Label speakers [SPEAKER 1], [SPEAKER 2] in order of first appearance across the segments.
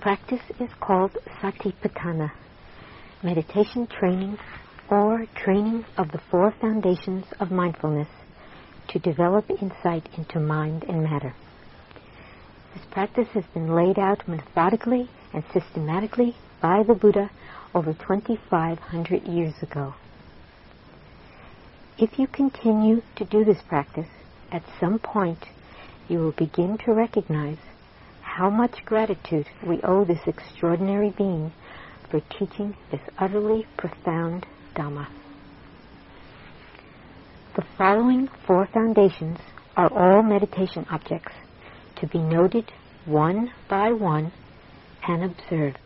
[SPEAKER 1] practice is called Satipatthana, meditation training or training of the four foundations of mindfulness to develop insight into mind and matter. This practice has been laid out methodically and systematically by the Buddha over 2,500 years ago. If you continue to do this practice, at some point you will begin to recognize how much gratitude we owe this extraordinary being for teaching this utterly profound Dhamma. The following four foundations are all meditation objects to be noted one by one and observed.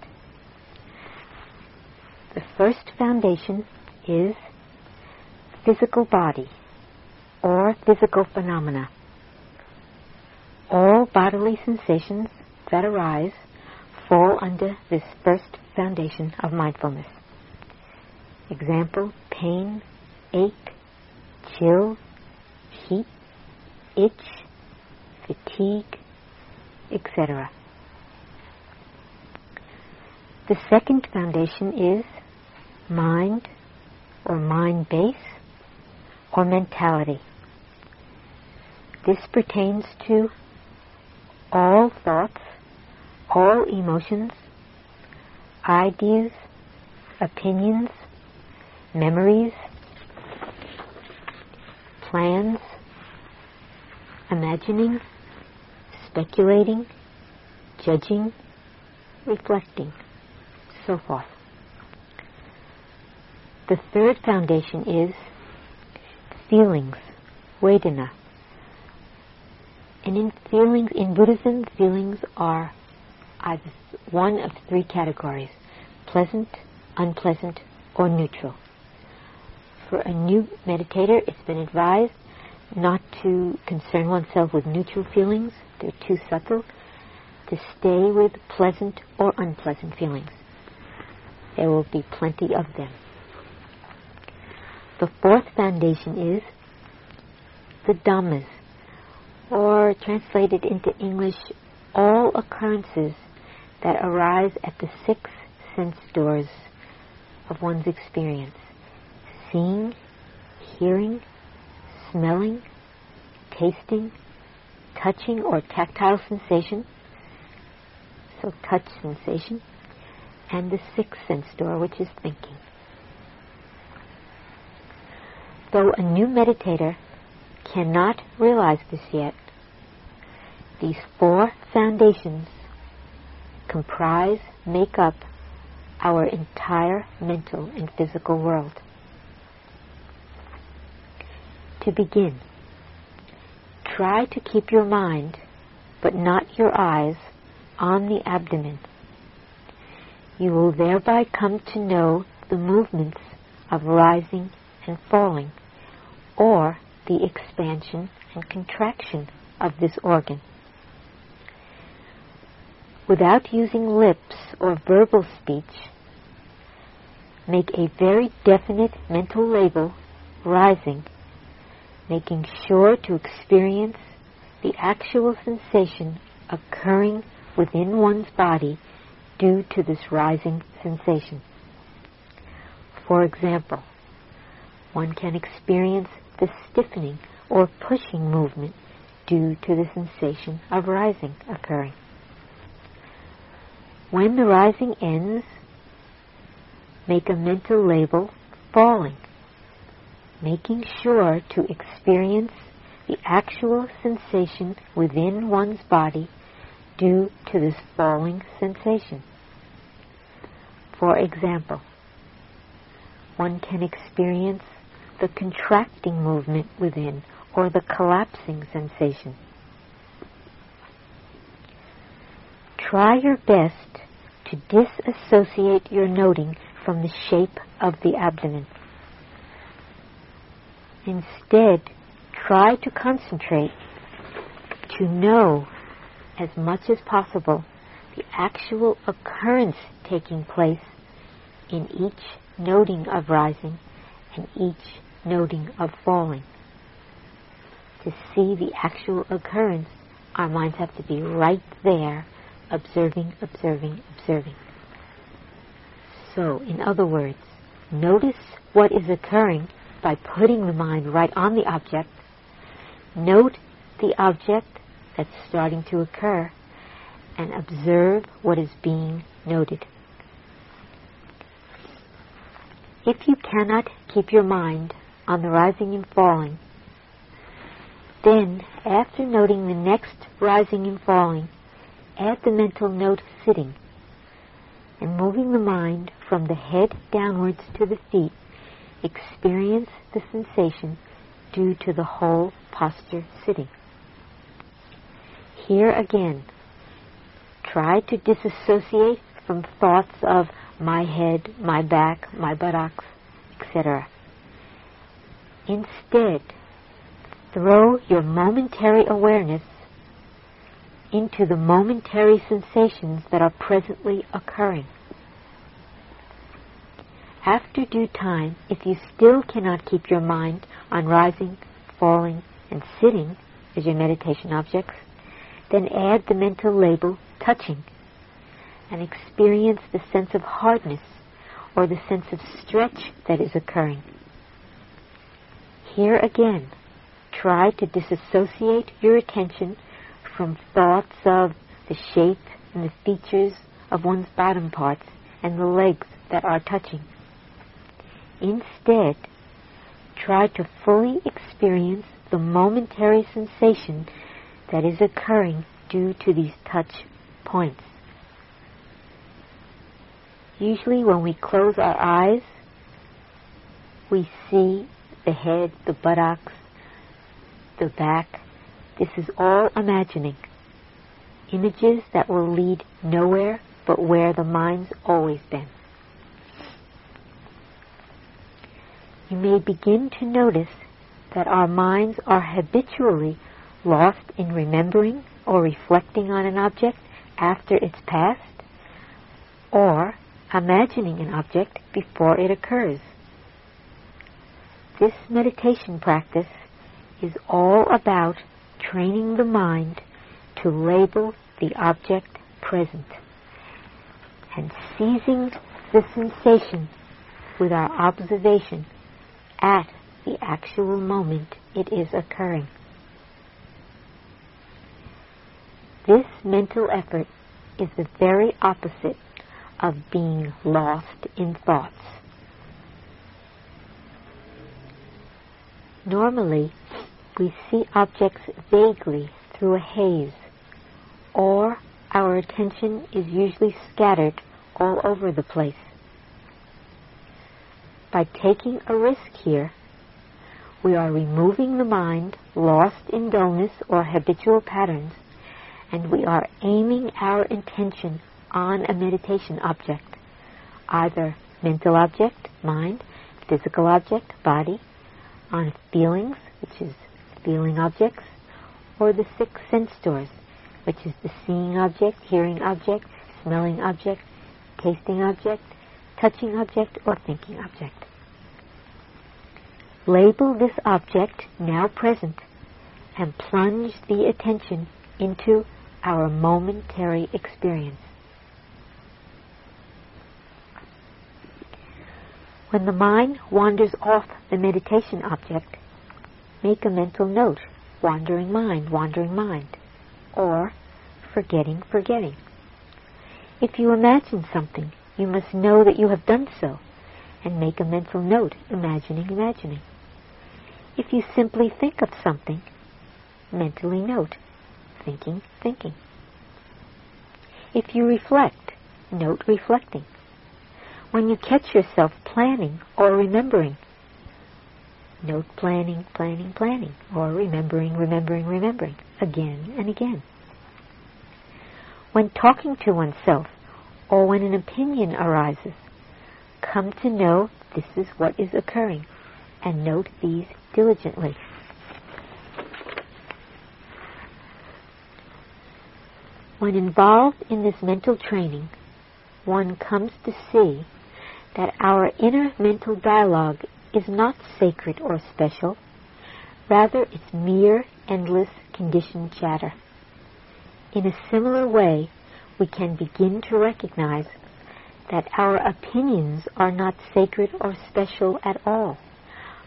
[SPEAKER 1] The first foundation is physical body or physical phenomena. All bodily sensations that arise fall under this first foundation of mindfulness. Example, pain, ache, chill, heat, itch, fatigue, etc. The second foundation is mind or mind base or mentality. This pertains to all thoughts, all emotions, ideas, opinions, memories, plans, imagining, speculating, judging, reflecting, so forth. The third foundation is feelings, Vedana. And in feelings, in Buddhism, feelings are either one of three categories pleasant, unpleasant, or neutral. For a new meditator, it's been advised not to concern oneself with neutral feelings, they're too subtle, to stay with pleasant or unpleasant feelings. There will be plenty of them. The fourth foundation is the Dhammas, or translated into English, all occurrences that arise at the six sense doors of one's experience. Seeing, hearing, smelling, tasting, touching or tactile sensation, so touch sensation, and the sixth sense door, which is thinking. Though a new meditator cannot realize this yet, these four foundations comprise, make up our entire mental and physical world. To begin, try to keep your mind, but not your eyes, on the abdomen. You will thereby come to know the movements of rising and falling, or the expansion and contraction of this organ. Without using lips or verbal speech, make a very definite mental label rising, making sure to experience the actual sensation occurring within one's body due to this rising sensation. For example, one can experience the stiffening or pushing movement due to the sensation of rising occurring. When the rising ends, make a mental label falling, making sure to experience the actual sensation within one's body due to this falling sensation. For example, one can experience the contracting movement within or the collapsing sensation. Try your best to disassociate your noting from the shape of the abdomen. Instead, try to concentrate to know as much as possible the actual occurrence taking place in each noting of rising and each noting of falling. To see the actual occurrence, our minds have to be right there, observing, observing, observing. So, in other words, notice what is occurring by putting the mind right on the object. Note the object that's starting to occur and observe what is being noted. If you cannot keep your mind on the rising and falling, then after noting the next rising and falling, add the mental note sitting and moving the mind from the head downwards to the feet, experience the sensation due to the whole posture sitting. Here again, try to disassociate from thoughts of my head, my back, my buttocks, etc. Instead, throw your momentary awareness into the momentary sensations that are presently occurring. After due time, if you still cannot keep your mind on rising, falling, and sitting as your meditation objects, then add the mental label touching and experience the sense of hardness or the sense of stretch that is occurring. Here again, try to disassociate your attention from thoughts of the shape and the features of one's bottom parts and the legs that are touching. Instead, try to fully experience the momentary sensation that is occurring due to these touch points. Usually when we close our eyes, we see the head, the buttocks, the back. This is all imagining. Images that will lead nowhere but where the mind's always been. You may begin to notice that our minds are habitually lost in remembering or reflecting on an object after it's passed, or imagining an object before it occurs. This meditation practice is all about training the mind to label the object present and seizing the sensation with our observation at the actual moment it is occurring. This mental effort is the very opposite of being lost in thoughts. Normally, we see objects vaguely through a haze, or our attention is usually scattered all over the place. By taking a risk here, we are removing the mind lost in dullness or habitual patterns, and we are aiming our intention on a meditation object, either mental object, mind, physical object, body, on feelings, which is feeling objects, or the six sense doors, which is the seeing object, hearing object, smelling object, tasting object, touching object, or thinking object. Label this object now present and plunge the attention into our momentary experience. When the mind wanders off the meditation object, make a mental note, wandering mind, wandering mind, or forgetting, forgetting. If you imagine something, you must know that you have done so, and make a mental note, imagining, imagining. If you simply think of something, mentally note, thinking, thinking. If you reflect, note reflecting when you catch yourself planning or remembering. Note planning, planning, planning, or remembering, remembering, remembering, again and again. When talking to oneself, or when an opinion arises, come to know this is what is occurring, and note these diligently. When involved in this mental training, one comes to see that our inner mental dialogue is not sacred or special. Rather, it's mere, endless, conditioned chatter. In a similar way, we can begin to recognize that our opinions are not sacred or special at all,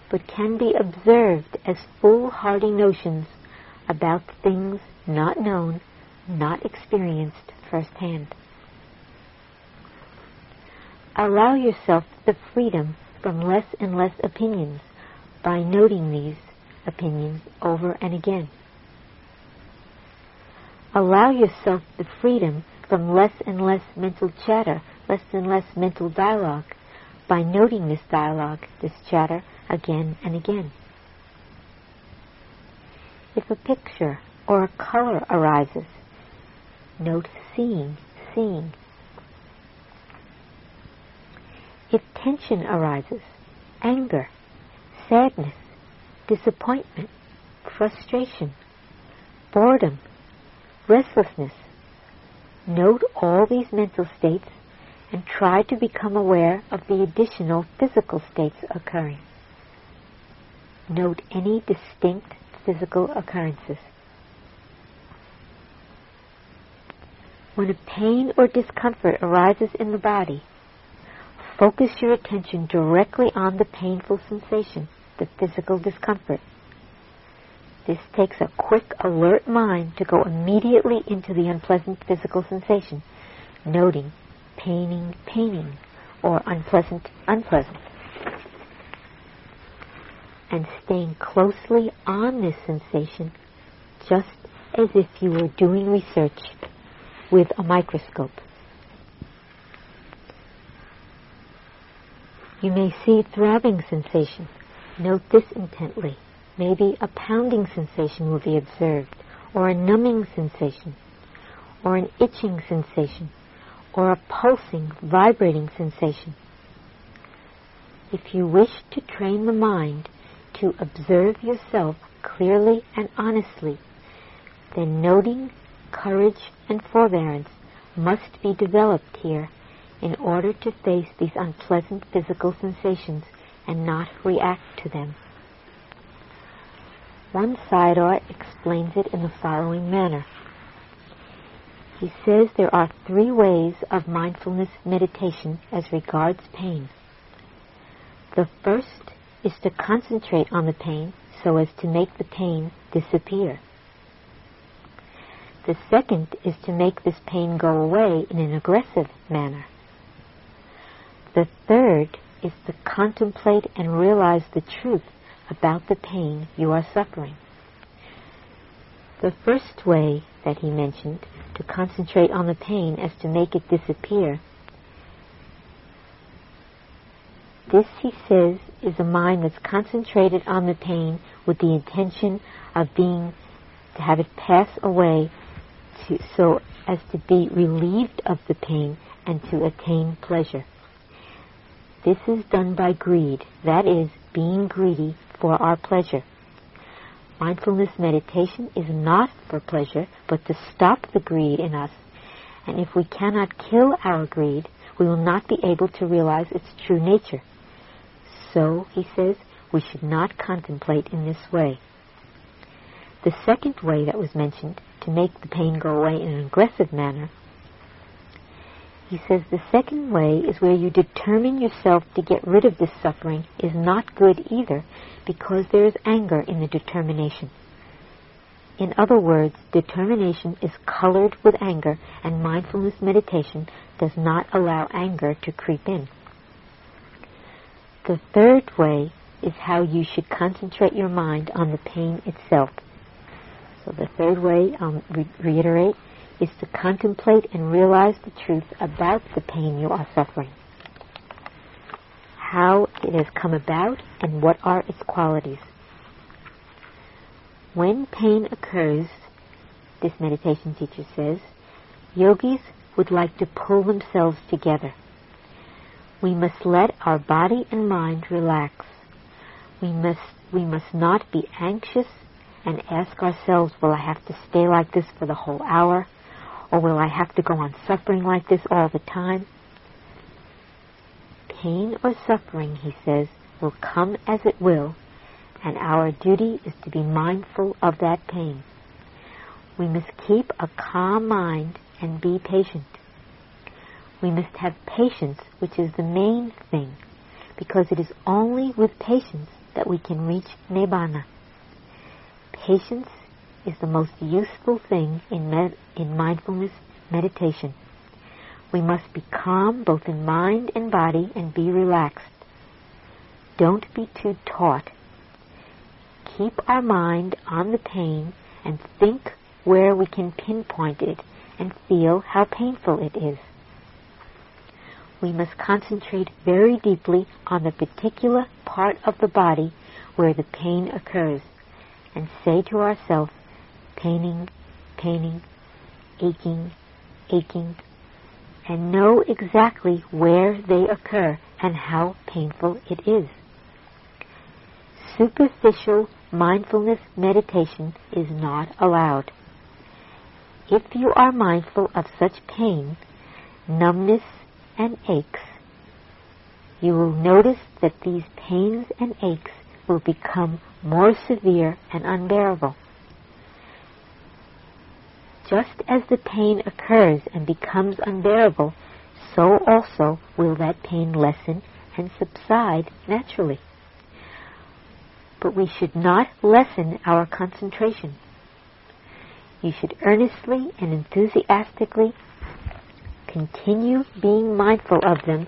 [SPEAKER 1] but can be observed as foolhardy notions about things not known, not experienced firsthand. Allow yourself the freedom from less and less opinions by noting these opinions over and again. Allow yourself the freedom from less and less mental chatter, less and less mental dialogue, by noting this dialogue, this chatter, again and again. If a picture or a color arises, note seeing, seeing. If tension arises, anger, sadness, disappointment, frustration, boredom, restlessness, note all these mental states and try to become aware of the additional physical states occurring. Note any distinct physical occurrences. When a pain or discomfort arises in the body, focus your attention directly on the painful sensation, the physical discomfort. This takes a quick, alert mind to go immediately into the unpleasant physical sensation, noting paining, paining, or unpleasant, unpleasant. And staying closely on this sensation just as if you were doing research with a microscope. You may see throbbing sensation. Note this intently. Maybe a pounding sensation will be observed, or a numbing sensation, or an itching sensation, or a pulsing, vibrating sensation. If you wish to train the mind to observe yourself clearly and honestly, then noting, courage, and forbearance must be developed here in order to face these unpleasant physical sensations and not react to them. One Sayadaw explains it in the following manner. He says there are three ways of mindfulness meditation as regards pain. The first is to concentrate on the pain so as to make the pain disappear. The second is to make this pain go away in an aggressive manner. The third is to contemplate and realize the truth about the pain you are suffering. The first way that he mentioned to concentrate on the pain as to make it disappear, this, he says, is a mind that's concentrated on the pain with the intention of being, to have it pass away to, so as to be relieved of the pain and to attain pleasure. This is done by greed, that is, being greedy for our pleasure. Mindfulness meditation is not for pleasure, but to stop the greed in us. And if we cannot kill our greed, we will not be able to realize its true nature. So, he says, we should not contemplate in this way. The second way that was mentioned, to make the pain go away in an aggressive manner, he says the second way is where you determine yourself to get rid of this suffering is not good either because there is anger in the determination. In other words, determination is colored with anger and mindfulness meditation does not allow anger to creep in. The third way is how you should concentrate your mind on the pain itself. So the third way, I'll re- reiterate, is to contemplate and realize the truth about the pain you are suffering, how it has come about, and what are its qualities. When pain occurs, this meditation teacher says, yogis would like to pull themselves together. We must let our body and mind relax. We must, we must not be anxious and ask ourselves, will I have to stay like this for the whole hour? Or will I have to go on suffering like this all the time? Pain or suffering, he says, will come as it will, and our duty is to be mindful of that pain. We must keep a calm mind and be patient. We must have patience, which is the main thing, because it is only with patience that we can reach Nibbana. Patience is the most useful thing in, med- in mindfulness meditation. We must be calm both in mind and body and be relaxed. Don't be too taut. Keep our mind on the pain and think where we can pinpoint it and feel how painful it is. We must concentrate very deeply on the particular part of the body where the pain occurs and say to ourselves, paining, paining, aching, aching, and know exactly where they occur and how painful it is. Superficial mindfulness meditation is not allowed. If you are mindful of such pain, numbness, and aches, you will notice that these pains and aches will become more severe and unbearable. Just as the pain occurs and becomes unbearable, so also will that pain lessen and subside naturally. But we should not lessen our concentration. You should earnestly and enthusiastically continue being mindful of them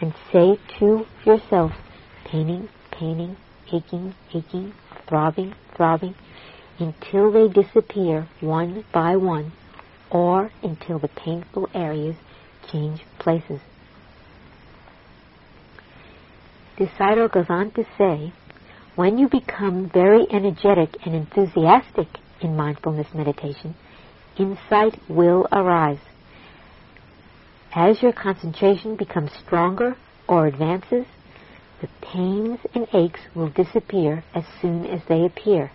[SPEAKER 1] and say to yourself, paining, paining, aching, aching, throbbing, throbbing, until they disappear one by one or until the painful areas change places. Sayadaw goes on to say, when you become very energetic and enthusiastic in mindfulness meditation, insight will arise. As your concentration becomes stronger or advances, the pains and aches will disappear as soon as they appear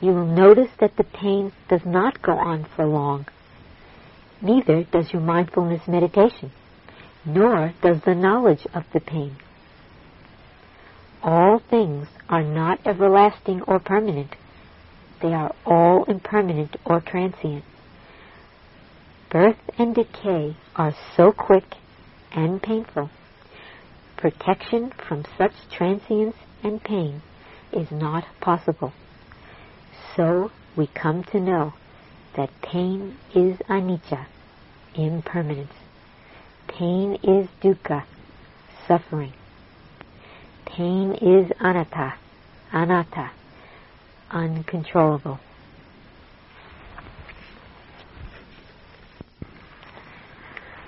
[SPEAKER 1] you will notice that the pain does not go on for long. Neither does your mindfulness meditation, nor does the knowledge of the pain. All things are not everlasting or permanent. They are all impermanent or transient. Birth and decay are so quick and painful. Protection from such transience and pain is not possible. So we come to know that pain is anicca, impermanence. Pain is dukkha, suffering. Pain is anatta, anatta, uncontrollable.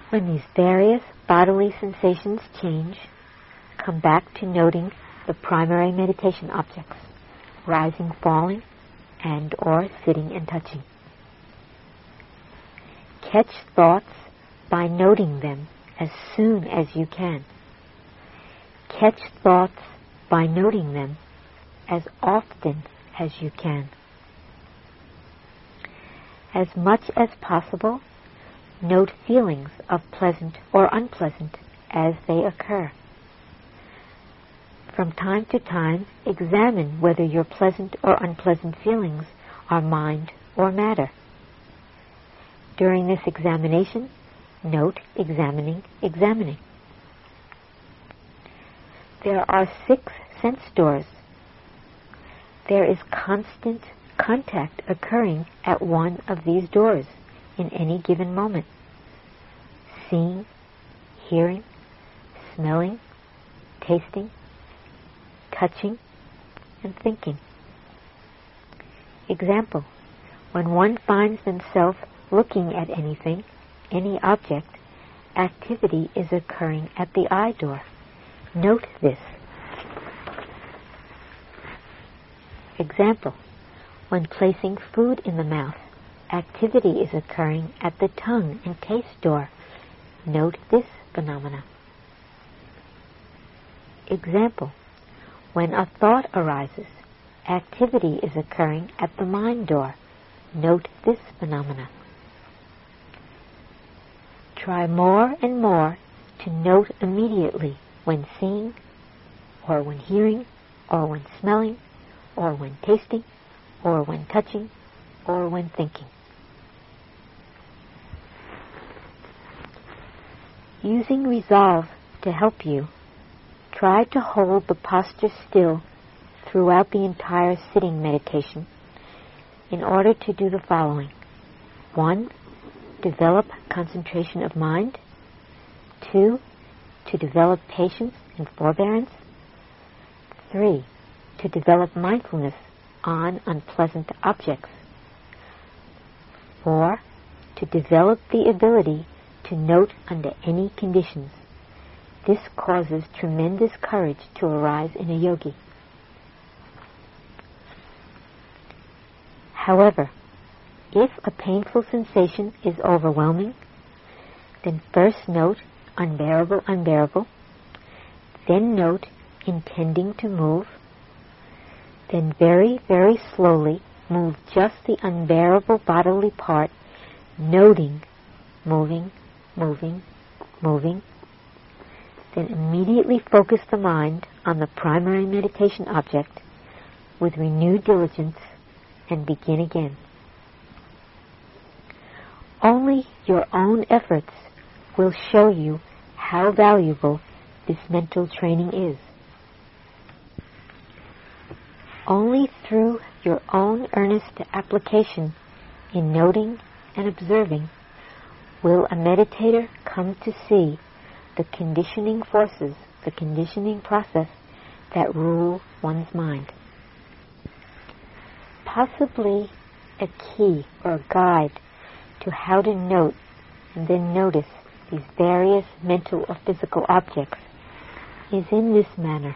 [SPEAKER 1] When these various bodily sensations change, come back to noting the primary meditation objects, rising, falling, and or sitting and touching. Catch thoughts by noting them as soon as you can. Catch thoughts by noting them as often as you can. As much as possible, note feelings of pleasant or unpleasant as they occur. From time to time, examine whether your pleasant or unpleasant feelings are mind or matter. During this examination, note examining, examining. There are six sense doors. There is constant contact occurring at one of these doors in any given moment. Seeing, hearing, smelling, tasting, touching, and thinking. Example, when one finds themselves looking at anything, any object, activity is occurring at the eye door. Note this. Example, when placing food in the mouth, activity is occurring at the tongue and taste door. Note this phenomena. Example, when a thought arises, activity is occurring at the mind door. Note this phenomena. Try more and more to note immediately when seeing, or when hearing, or when smelling, or when tasting, or when touching, or when thinking. Using resolve to help you try to hold the posture still throughout the entire sitting meditation in order to do the following. One, develop concentration of mind. Two, to develop patience and forbearance. Three, to develop mindfulness on unpleasant objects. Four, to develop the ability to note under any conditions. This causes tremendous courage to arise in a yogi. However, if a painful sensation is overwhelming, then first note unbearable, unbearable, then note intending to move, then very, very slowly move just the unbearable bodily part, noting, moving, moving, moving. Then immediately focus the mind on the primary meditation object with renewed diligence and begin again. Only your own efforts will show you how valuable this mental training is. Only through your own earnest application in noting and observing will a meditator come to see the conditioning forces, the conditioning process that rule one's mind. Possibly a key or a guide to how to note and then notice these various mental or physical objects is in this manner.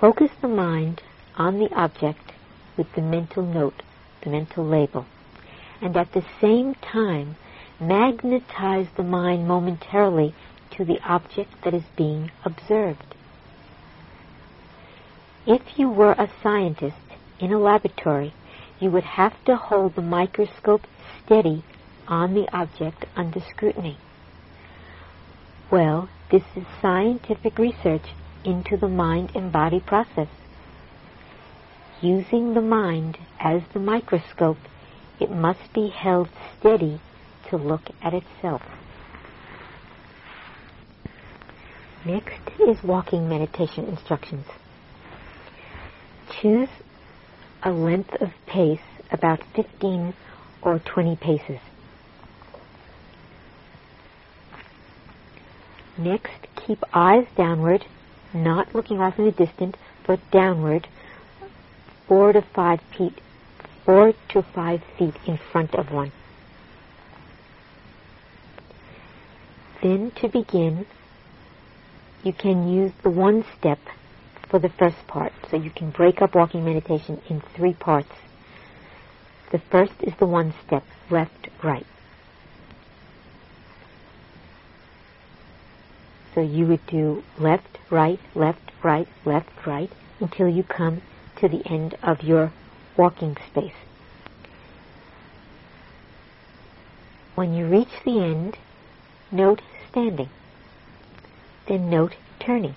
[SPEAKER 1] Focus the mind on the object with the mental note, the mental label, and at the same time magnetize the mind momentarily to the object that is being observed. If you were a scientist in a laboratory, you would have to hold the microscope steady on the object under scrutiny. Well, this is scientific research into the mind and body process. Using the mind as the microscope, it must be held steady to look at itself. Next is walking meditation instructions. Choose a length of pace about 15 or 20 paces. Next, keep eyes downward, not looking off in the distance, but downward, four to five feet, four to five feet in front of one. Then to begin, you can use the one step for the first part. So you can break up walking meditation in three parts. The first is the one step, left, right. So you would do left, right, left, right, left, right until you come to the end of your walking space. When you reach the end, note standing. Then note turning.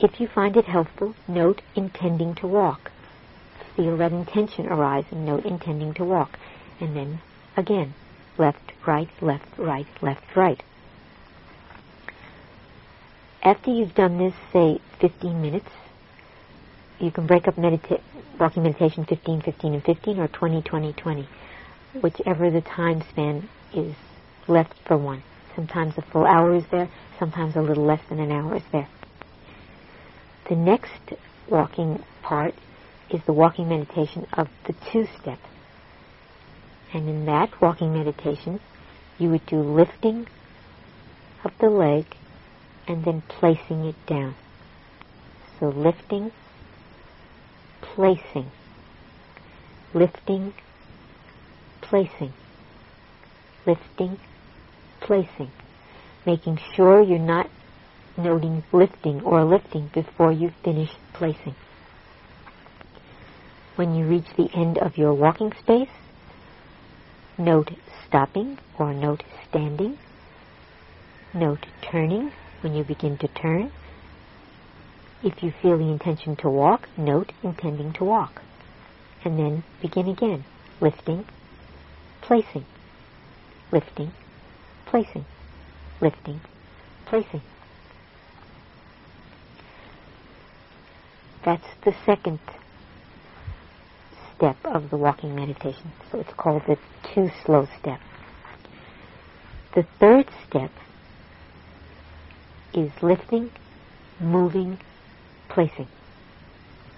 [SPEAKER 1] If you find it helpful, note intending to walk. Feel that intention arise and note intending to walk. And then again, left, right, left, right, left, right. After you've done this, say 15 minutes, you can break up medita- walking meditation 15, 15, and 15, or 20, 20, 20, whichever the time span is left for one. Sometimes a full hour is there, sometimes a little less than an hour is there. The next walking part is the walking meditation of the two step. And in that walking meditation, you would do lifting of the leg and then placing it down. So lifting, placing, lifting, placing, lifting, placing, making sure you're not noting lifting or lifting before you finish placing. When you reach the end of your walking space, note stopping or note standing, note turning when you begin to turn. If you feel the intention to walk, note intending to walk. And then begin again, lifting, placing, lifting, placing, lifting, placing. That's the second step of the walking meditation. So it's called the two slow step. The third step is lifting, moving, placing.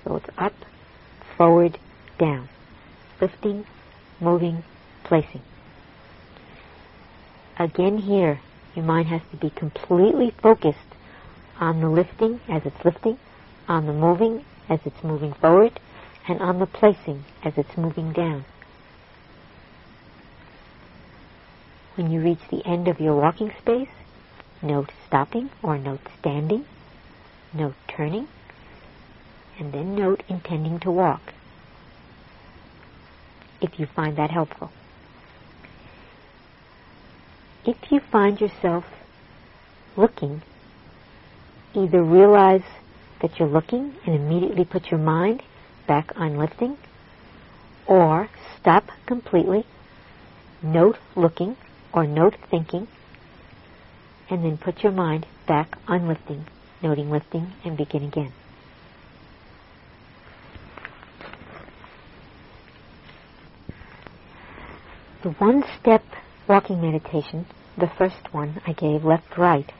[SPEAKER 1] So it's up, forward, down. Lifting, moving, placing. Again here, your mind has to be completely focused on the lifting as it's lifting, on the moving as it's moving forward, and on the placing as it's moving down. When you reach the end of your walking space, note stopping or note standing, note turning, and then note intending to walk, if you find that helpful. If you find yourself looking, either realize that you're looking and immediately put your mind back on lifting, or stop completely, note looking or note thinking, and then put your mind back on lifting, noting lifting, and begin again. The one step walking meditation, the first one I gave, left right,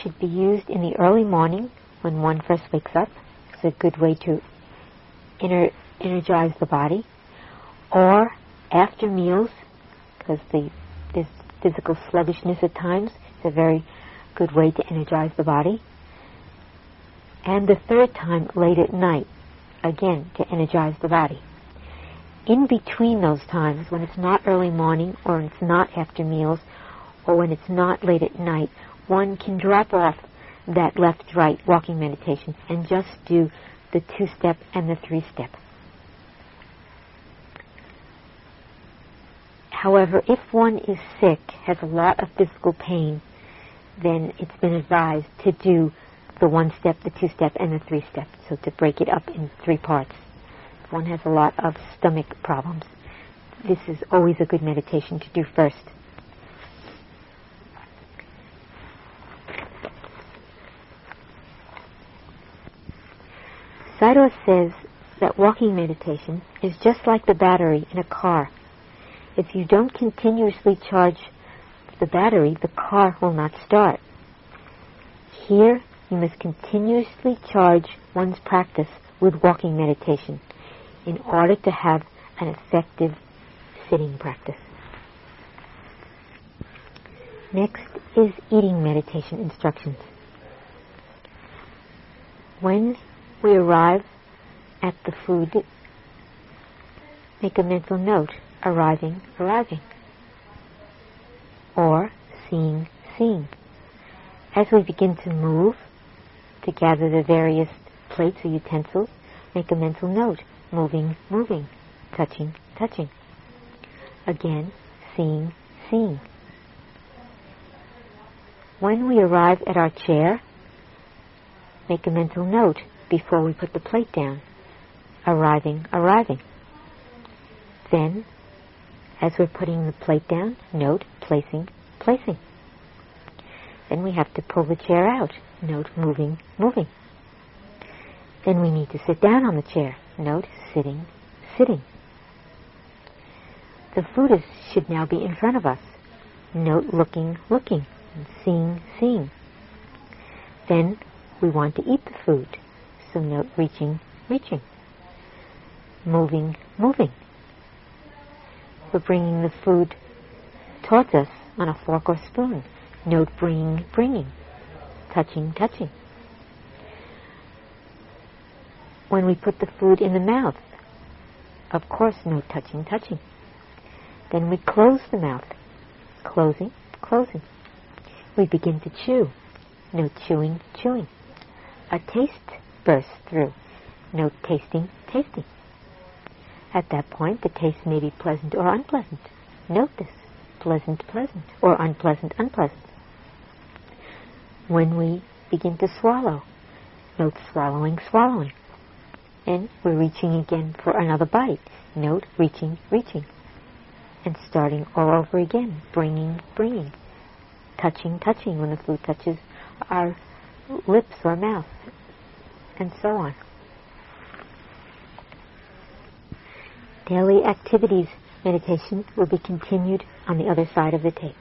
[SPEAKER 1] should be used in the early morning when one first wakes up. It's a good way to ener- energize the body, or after meals, because the this physical sluggishness at times is a very good way to energize the body. And the third time late at night, again to energize the body. In between those times, when it's not early morning or it's not after meals or when it's not late at night, one can drop off that left-right walking meditation and just do the two-step and the three-step. However, if one is sick, has a lot of physical pain, then it's been advised to do the one step, the two step, and the three step. So to break it up in three parts. One has a lot of stomach problems, this is always a good meditation to do first. Sayadaw says that walking meditation is just like the battery in a car. If you don't continuously charge the battery, the car will not start. Here, you must continuously charge one's practice with walking meditation in order to have an effective sitting practice. Next is eating meditation instructions. When we arrive at the food, make a mental note, arriving, arriving, or seeing, seeing. As we begin to move, to gather the various plates or utensils, make a mental note, moving, moving, touching, touching. Again, seeing, seeing. When we arrive at our chair, make a mental note, before we put the plate down. Arriving, arriving. Then, as we're putting the plate down, note placing, placing. Then we have to pull the chair out. Note moving, moving. Then we need to sit down on the chair. Note sitting, sitting. The food should now be in front of us. Note looking, looking, and seeing, seeing. Then we want to eat the food. So note reaching, reaching. Moving, moving. We're bringing the food towards us on a fork or spoon. Note bringing, bringing. Touching, touching. When we put the food in the mouth, of course, no touching, touching. Then we close the mouth. Closing, closing. We begin to chew. No chewing, chewing. A taste bursts through. No tasting, tasting. At that point, the taste may be pleasant or unpleasant. Note this. Pleasant, pleasant, or unpleasant, unpleasant. When we begin to swallow, note swallowing, swallowing. And we're reaching again for another bite. Note reaching, reaching. and starting all over again, bringing, bringing, touching, touching when the food touches our lips or mouth, and so on. Daily activities meditation will be continued on the other side of the tape.